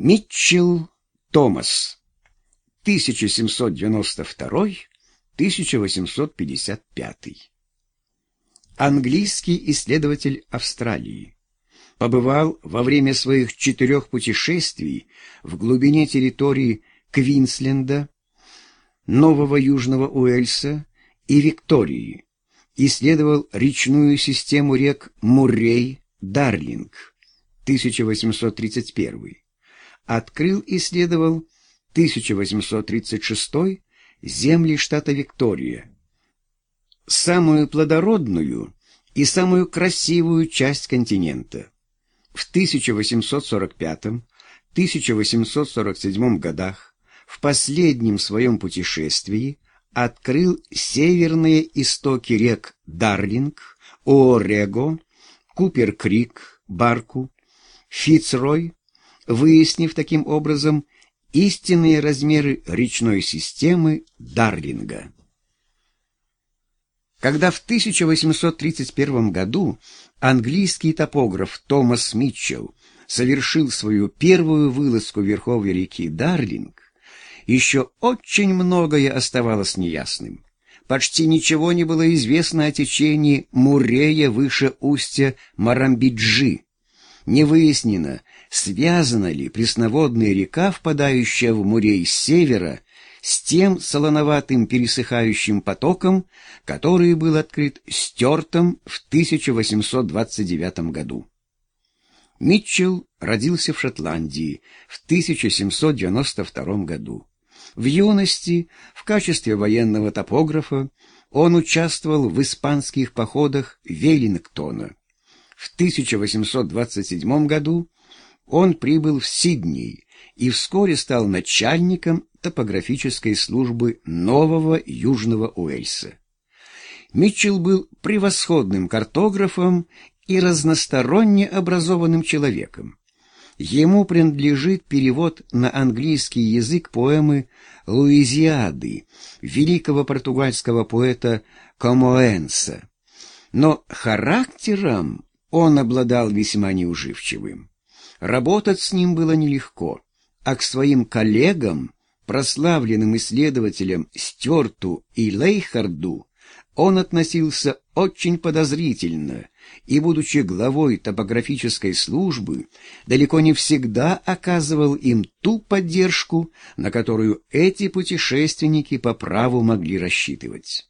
Митчелл Томас, 1792-1855. Английский исследователь Австралии. Побывал во время своих четырех путешествий в глубине территории Квинсленда, Нового Южного Уэльса и Виктории. Исследовал речную систему рек Муррей, Дарлинг, 1831 открыл и исследовал 1836 земли штата Виктория, самую плодородную и самую красивую часть континента. В 1845-1847 годах в последнем своем путешествии открыл северные истоки рек Дарлинг, Оорего, Купер-Крик, Барку, Фицрой, выяснив таким образом истинные размеры речной системы Дарлинга. Когда в 1831 году английский топограф Томас Митчелл совершил свою первую вылазку в верховье реки Дарлинг, еще очень многое оставалось неясным. Почти ничего не было известно о течении Мурея выше устья Марамбиджи. Не выяснено, связана ли пресноводная река, впадающая в Мурей с севера, с тем солоноватым пересыхающим потоком, который был открыт Стюартом в 1829 году. Митчелл родился в Шотландии в 1792 году. В юности в качестве военного топографа он участвовал в испанских походах Веллингтона. В 1827 году он прибыл в Сидней и вскоре стал начальником топографической службы Нового Южного Уэльса. Митчелл был превосходным картографом и разносторонне образованным человеком. Ему принадлежит перевод на английский язык поэмы «Луизиады» великого португальского поэта Комоэнса. Но характером он обладал весьма неуживчивым. Работать с ним было нелегко, а к своим коллегам, прославленным исследователям Стюарту и Лейхарду, он относился очень подозрительно и, будучи главой топографической службы, далеко не всегда оказывал им ту поддержку, на которую эти путешественники по праву могли рассчитывать.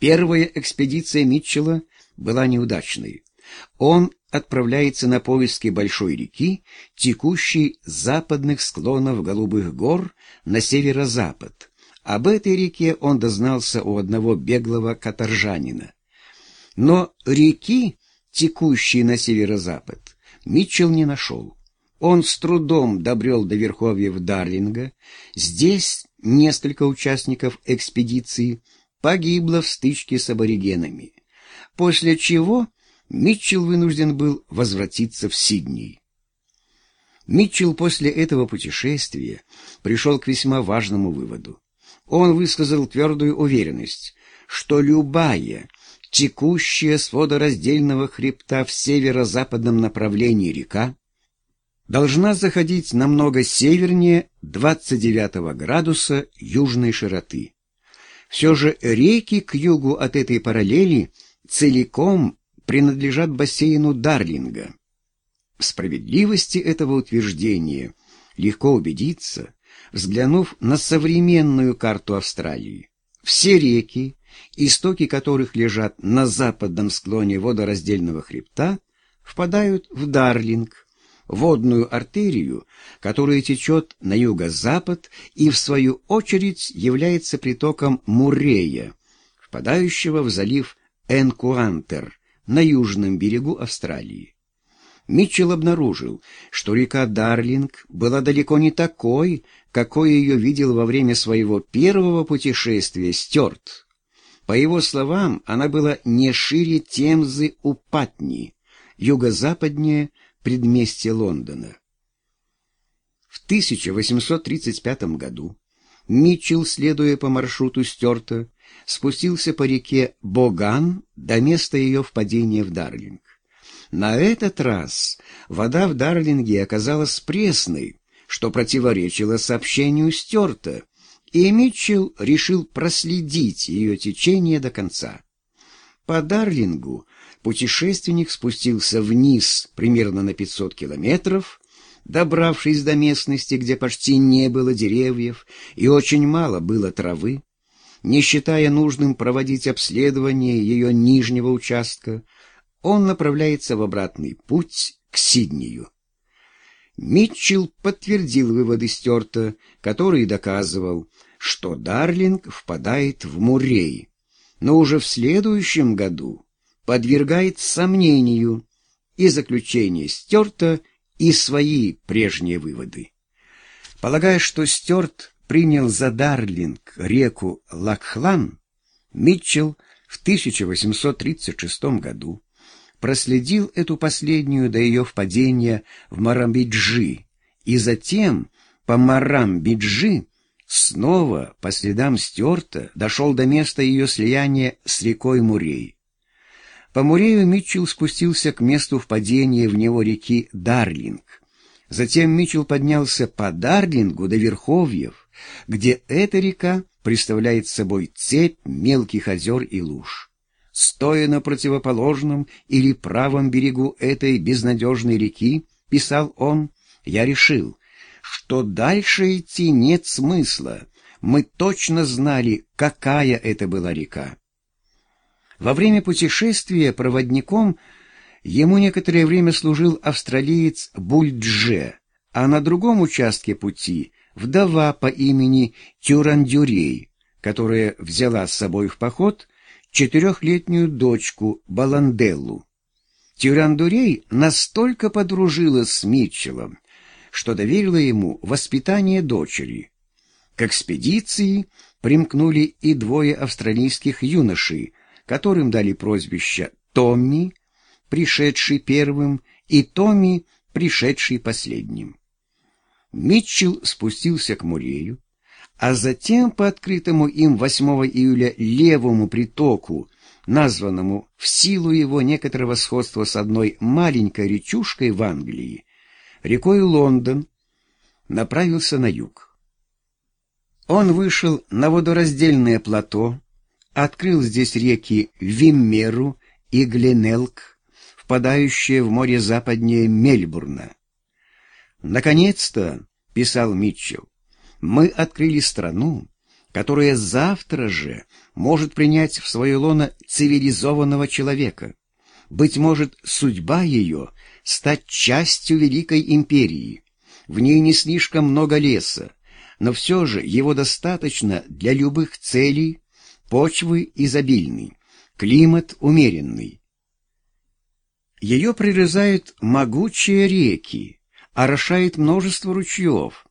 Первая экспедиция Митчелла была неудачной. Он отправляется на поиски большой реки, текущей с западных склонов Голубых гор на северо-запад. Об этой реке он дознался у одного беглого каторжанина. Но реки, текущей на северо-запад, Митчелл не нашел. Он с трудом добрел до верховьев Дарлинга. Здесь несколько участников экспедиции погибло в стычке с аборигенами, после чего Митчелл вынужден был возвратиться в Сидней. Митчелл после этого путешествия пришел к весьма важному выводу. Он высказал твердую уверенность, что любая текущая с водораздельного хребта в северо-западном направлении река должна заходить намного севернее 29 градуса южной широты. Все же реки к югу от этой параллели целиком принадлежат бассейну Дарлинга. В справедливости этого утверждения легко убедиться, взглянув на современную карту Австралии. Все реки, истоки которых лежат на западном склоне водораздельного хребта, впадают в Дарлинг, водную артерию, которая течет на юго-запад и, в свою очередь, является притоком Мурея, впадающего в залив Энкуантер, на южном берегу Австралии. Митчелл обнаружил, что река Дарлинг была далеко не такой, какой ее видел во время своего первого путешествия Стюарт. По его словам, она была не шире Темзы у Патни, юго-западнее предместья Лондона. В 1835 году Митчелл, следуя по маршруту Стюарта, спустился по реке Боган до места ее впадения в Дарлинг. На этот раз вода в Дарлинге оказалась пресной, что противоречило сообщению Стюарта, и Митчелл решил проследить ее течение до конца. По Дарлингу путешественник спустился вниз примерно на 500 километров, добравшись до местности, где почти не было деревьев и очень мало было травы, не считая нужным проводить обследование ее нижнего участка, он направляется в обратный путь к Сиднею. Митчелл подтвердил выводы Стюарта, который доказывал, что Дарлинг впадает в Мурей, но уже в следующем году подвергает сомнению и заключение Стюарта и свои прежние выводы. Полагая, что Стюарт принял за Дарлинг реку Лакхлан, Митчелл в 1836 году проследил эту последнюю до ее впадения в Марамбиджи и затем по Марамбиджи снова по следам Стюарта дошел до места ее слияния с рекой Мурей. По Мурею Митчелл спустился к месту впадения в него реки Дарлинг. Затем Митчелл поднялся по Дарлингу до Верховьев, где эта река представляет собой цепь мелких озер и луж. Стоя на противоположном или правом берегу этой безнадежной реки, писал он, я решил, что дальше идти нет смысла. Мы точно знали, какая это была река. Во время путешествия проводником ему некоторое время служил австралиец Бульдже, а на другом участке пути вдова по имени Тюрандюрей, которая взяла с собой в поход четырехлетнюю дочку Баланделлу. Тюрандурей настолько подружилась с Митчеллом, что доверила ему воспитание дочери. К экспедиции примкнули и двое австралийских юношей, которым дали прозвище Томми, пришедший первым, и Томми, пришедший последним. Митчелл спустился к Мурею, а затем по открытому им 8 июля левому притоку, названному в силу его некоторого сходства с одной маленькой речушкой в Англии, рекой Лондон, направился на юг. Он вышел на водораздельное плато, открыл здесь реки Виммеру и Гленелк, впадающие в море западнее Мельбурна. «Наконец-то», — писал Митчелл, мы открыли страну, которая завтра же может принять в свое лоно цивилизованного человека. Быть может, судьба ее — стать частью великой империи. В ней не слишком много леса, но все же его достаточно для любых целей, почвы изобильный, климат умеренный. Ее прирезают могучие реки, орошает множество ручьев —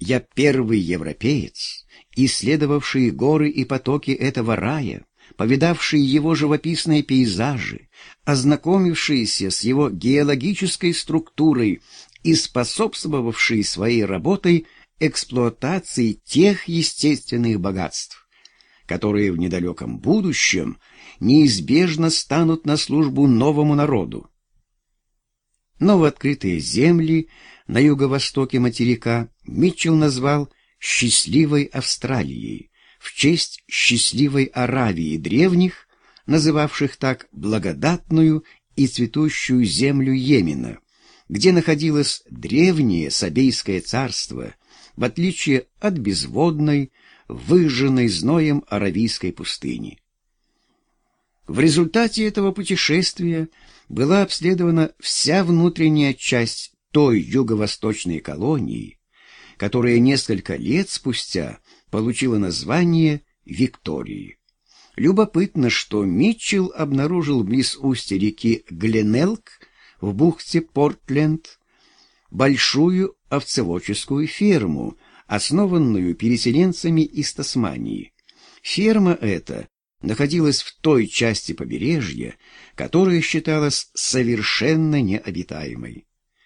я первый европеец, исследовавший горы и потоки этого рая, повидавший его живописные пейзажи, ознакомившийся с его геологической структурой и способствовавший своей работой эксплуатации тех естественных богатств, которые в недалеком будущем неизбежно станут на службу новому народу. Но в открытые земли на юго-востоке материка Митчелл назвал «счастливой Австралией» в честь счастливой Аравии древних, называвших так благодатную и цветущую землю Йемена, где находилось древнее Сабейское царство, в отличие от безводной, выжженной зноем Аравийской пустыни. В результате этого путешествия была обследована вся внутренняя часть той юго-восточной колонии, которая несколько лет спустя получила название Виктории. Любопытно, что Митчелл обнаружил близ устья реки Гленелк в бухте Портленд большую овцеводческую ферму, основанную переселенцами из Тасмании. Ферма эта находилась в той части побережья, которая считалась совершенно необитаемой.